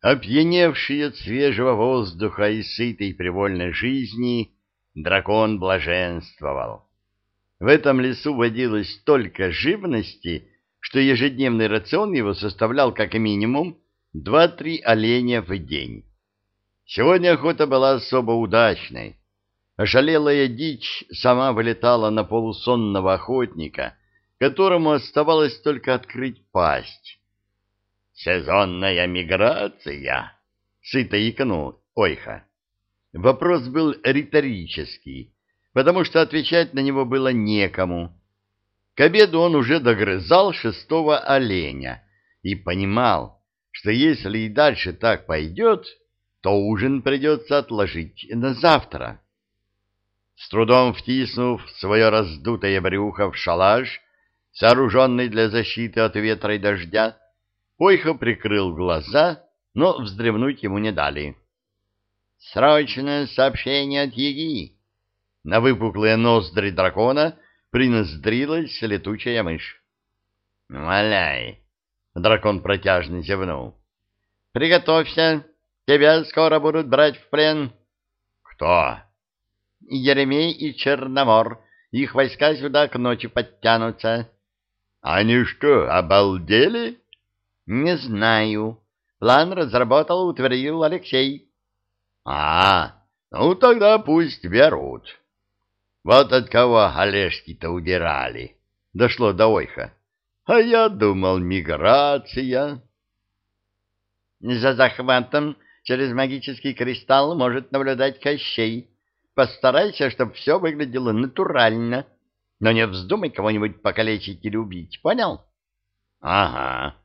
Опьяневший от свежего воздуха и сытой привольной жизни, дракон блаженствовал. В этом лесу водилось столько живности, что ежедневный рацион его составлял как минимум два-три оленя в день. Сегодня охота была особо удачной. Ошалелая дичь сама вылетала на полусонного охотника, которому оставалось только открыть пасть. «Сезонная миграция!» — сыто икнул Ойха. Вопрос был риторический, потому что отвечать на него было некому. К обеду он уже догрызал шестого оленя и понимал, что если и дальше так пойдет, то ужин придется отложить на завтра. С трудом втиснув свое раздутое брюхо в шалаш, сооруженный для защиты от ветра и дождя, Ойха прикрыл глаза, но вздремнуть ему не дали. «Срочное сообщение от Еги!» На выпуклые ноздри дракона приноздрилась летучая мышь. «Валяй!» — дракон протяжно зевнул. «Приготовься, тебя скоро будут брать в плен». «Кто?» «Еремей и Черномор. Их войска сюда к ночи подтянутся». «Они что, обалдели?» Не знаю. План разработал, утвердил Алексей. А, ну тогда пусть берут. Вот от кого Олежки-то удирали. Дошло до ойха. А я думал, миграция. За захватом через магический кристалл может наблюдать Кощей. Постарайся, чтобы все выглядело натурально. Но не вздумай кого-нибудь покалечить или убить, понял? — Ага.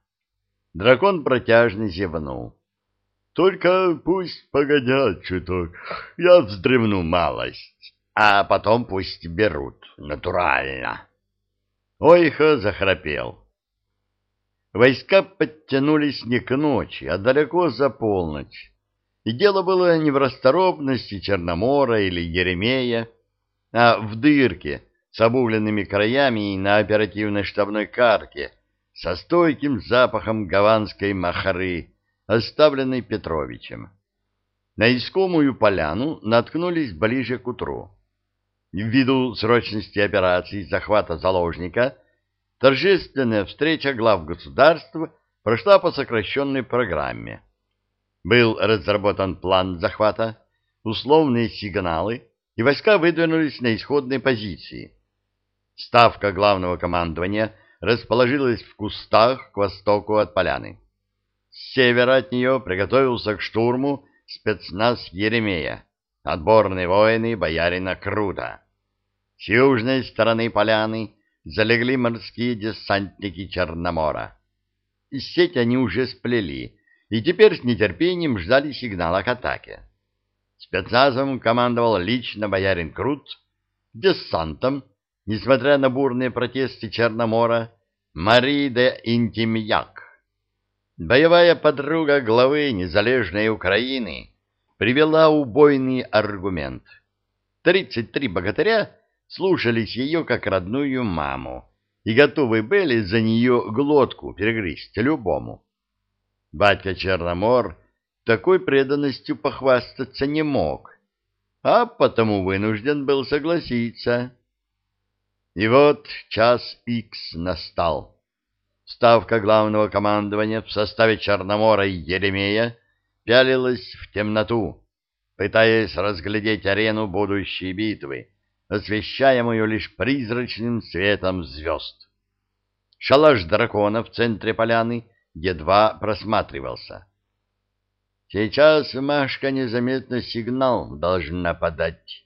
Дракон протяжно зевнул. Только пусть погодят чуток, я вздремну малость, а потом пусть берут, натурально. Ойха захрапел. Войска подтянулись не к ночи, а далеко за полночь. И дело было не в расторопности Черномора или Еремея, а в дырке с обугленными краями на оперативной штабной карте — со стойким запахом гаванской махары, оставленной Петровичем. На искомую поляну наткнулись ближе к утру. Ввиду срочности операции захвата заложника, торжественная встреча глав государств прошла по сокращенной программе. Был разработан план захвата, условные сигналы, и войска выдвинулись на исходные позиции. Ставка главного командования расположилась в кустах к востоку от поляны. С севера от нее приготовился к штурму спецназ Еремея, отборные воины боярина Круда. С южной стороны поляны залегли морские десантники Черномора. Из сети они уже сплели, и теперь с нетерпением ждали сигнала к атаке. Спецназом командовал лично боярин Крут, десантом несмотря на бурные протесты Черномора, Мари де Интимьяк. Боевая подруга главы незалежной Украины привела убойный аргумент. Тридцать три богатыря слушались ее как родную маму и готовы были за нее глотку перегрызть любому. Батя Черномор такой преданностью похвастаться не мог, а потому вынужден был согласиться. И вот час икс настал. Ставка главного командования в составе Черномора и Еремея пялилась в темноту, пытаясь разглядеть арену будущей битвы, освещаемую лишь призрачным светом звезд. Шалаш дракона в центре поляны едва просматривался. Сейчас Машка незаметно сигнал должна подать.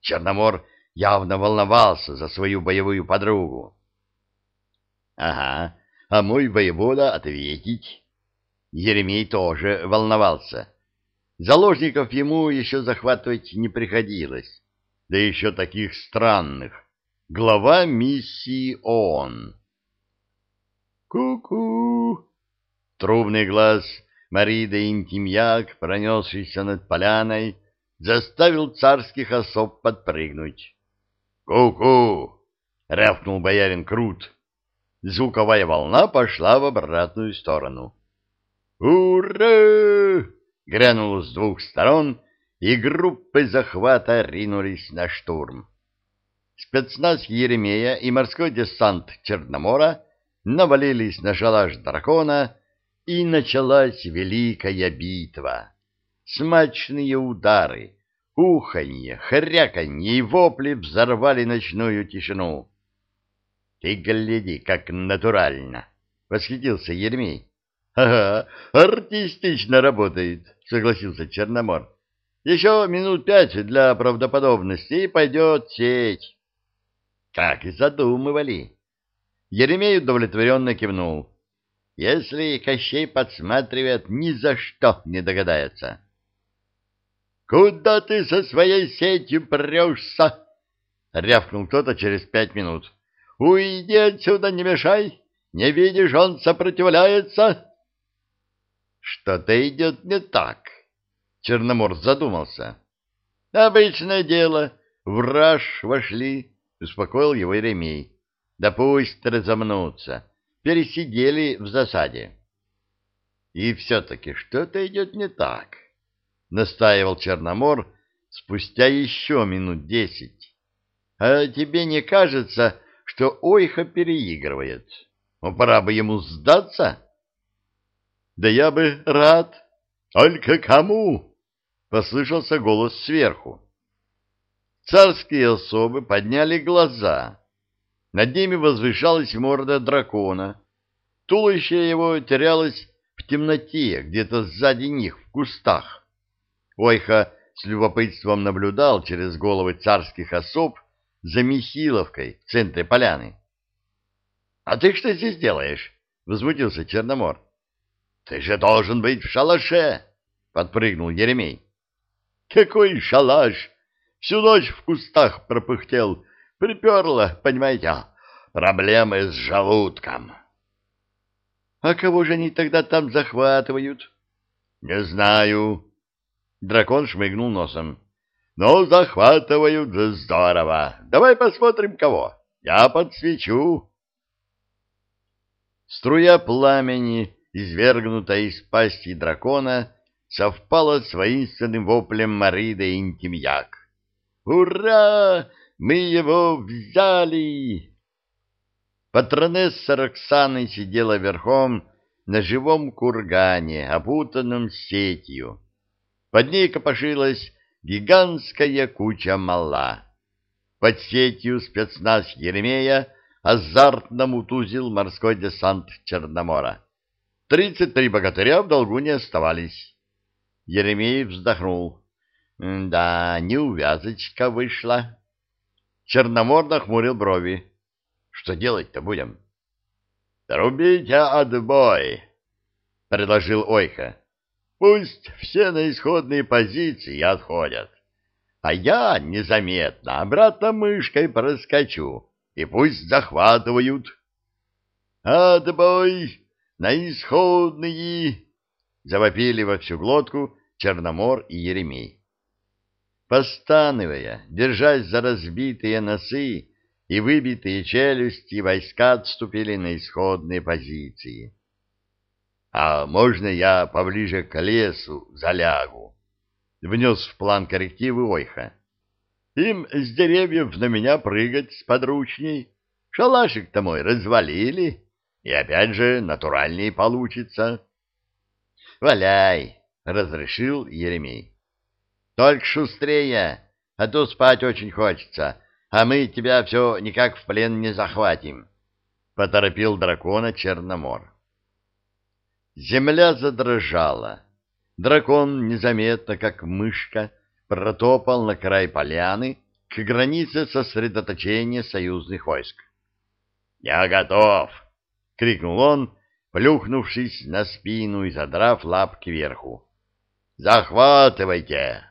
Черномор явно волновался за свою боевую подругу. — Ага, а мой воевода ответить. Еремей тоже волновался. Заложников ему еще захватывать не приходилось, да еще таких странных. Глава миссии ООН. «Ку-ку!» Трубный глаз Марида Интимьяк, пронесшийся над поляной, заставил царских особ подпрыгнуть. «Ку-ку!» — рявкнул боярин Крут. Звуковая волна пошла в обратную сторону. «Ура!» — грянуло с двух сторон, и группы захвата ринулись на штурм. Спецназ Еремея и морской десант Черномора навалились на шалаш дракона, и началась великая битва. Смачные удары, уханье, хряканье и вопли взорвали ночную тишину. — Ты гляди, как натурально! — восхитился Еремей. — Ага, артистично работает, — согласился Черномор. — Еще минут пять для правдоподобности, и пойдет сеть. — Как и задумывали. Еремей удовлетворенно кивнул. — Если Кощей подсматривает, ни за что не догадается. — Куда ты со своей сетью прешься? — рявкнул кто-то через пять минут. — Уйди отсюда, не мешай! Не видишь, он сопротивляется? — Что-то идет не так. Черномор задумался. — Обычное дело. Враж вошли, — успокоил его Еремей. — Да пусть разомнутся. Пересидели в засаде. — И все-таки что-то идет не так, — настаивал Черномор спустя еще минут десять. — А тебе не кажется, что Ойха переигрывает? — ну, пора бы ему сдаться. Да я бы рад. Только кому? Послышался голос сверху. Царские особы подняли глаза. Над ними возвышалась морда дракона. Туловище его терялось в темноте, где-то сзади них, в кустах. Ойха с любопытством наблюдал через головы царских особ за Михиловкой в центре поляны. А ты что здесь делаешь? — возмутился Черномор. — Ты же должен быть в шалаше! — подпрыгнул Еремей. — Какой шалаш! Всю ночь в кустах пропыхтел. Приперло, понимаете, проблемы с желудком. — А кого же они тогда там захватывают? — Не знаю. Дракон шмыгнул носом. — Но захватывают здорово. Давай посмотрим, кого. Я подсвечу. Струя пламени, извергнутая из пасти дракона, совпала с воинственным воплем Марида и Интимьяк. «Ура! Мы его взяли!» Патронесса Роксаны сидела верхом на живом кургане, опутанном сетью. Под ней копошилась гигантская куча мала. Под сетью спецназ Еремея азартно мутузил морской десант Черномора. Тридцать три богатыря в долгу не оставались. Еремей вздохнул. Да, неувязочка вышла. Черномор нахмурил брови. Что делать-то будем? Рубите отбой, предложил Ойха. Пусть все на исходные позиции отходят. А я незаметно обратно мышкой проскочу и пусть захватывают. «Отбой! На исходные!» — завопили во всю глотку Черномор и Еремей. Постанывая, держась за разбитые носы и выбитые челюсти, войска отступили на исходные позиции. «А можно я поближе к лесу залягу?» — внес в план коррективы Ойха. Им с деревьев на меня прыгать сподручней. Шалашик-то мой развалили, и опять же натуральней получится. — Валяй, — разрешил Еремей. — Только шустрее, а то спать очень хочется, а мы тебя все никак в плен не захватим, — поторопил дракона Черномор. Земля задрожала. Дракон незаметно, как мышка, — протопал на край поляны к границе сосредоточения союзных войск. «Я готов!» — крикнул он, плюхнувшись на спину и задрав лапки кверху. «Захватывайте!»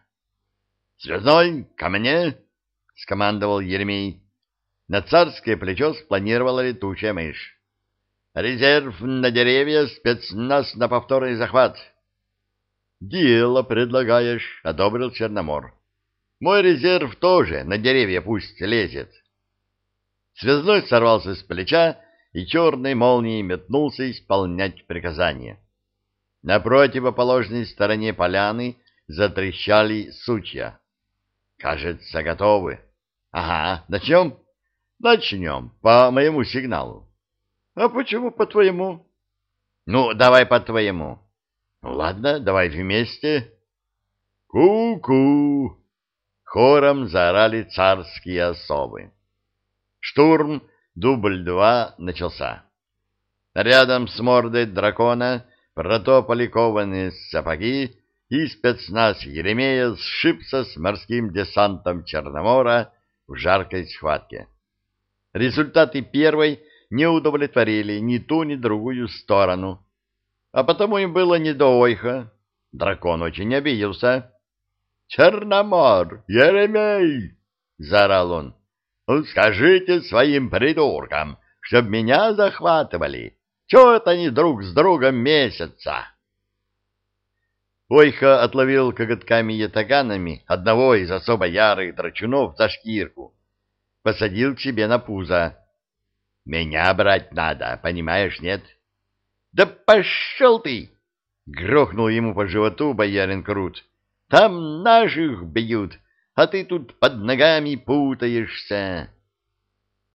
«Связной, ко мне!» — скомандовал Еремей. На царское плечо спланировала летучая мышь. «Резерв на деревья, спецназ на повторный захват!» Дело предлагаешь, — одобрил Черномор. Мой резерв тоже на деревья пусть лезет. Связной сорвался с плеча и черной молнией метнулся исполнять приказание. На противоположной стороне поляны затрещали сучья. Кажется, готовы. Ага, начнем? Начнем, по моему сигналу. А почему по твоему? Ну, давай по твоему. Ну, ладно, давай вместе. Ку-ку! Хором заорали царские особы. Штурм дубль два начался. Рядом с мордой дракона протопали кованые сапоги, и спецназ Еремея сшибся с морским десантом Черномора в жаркой схватке. Результаты первой не удовлетворили ни ту, ни другую сторону, а потому им было не до ойха. Дракон очень обиделся. «Черномор! Еремей!» — заорал он. «Скажите своим придуркам, чтоб меня захватывали. Чего это они друг с другом месяца?» Ойха отловил коготками и ятаганами одного из особо ярых драчунов за шкирку, посадил к себе на пузо. «Меня брать надо, понимаешь, нет?» «Да пошел ты!» — грохнул ему по животу боярин Крут. «Там наших бьют, а ты тут под ногами путаешься».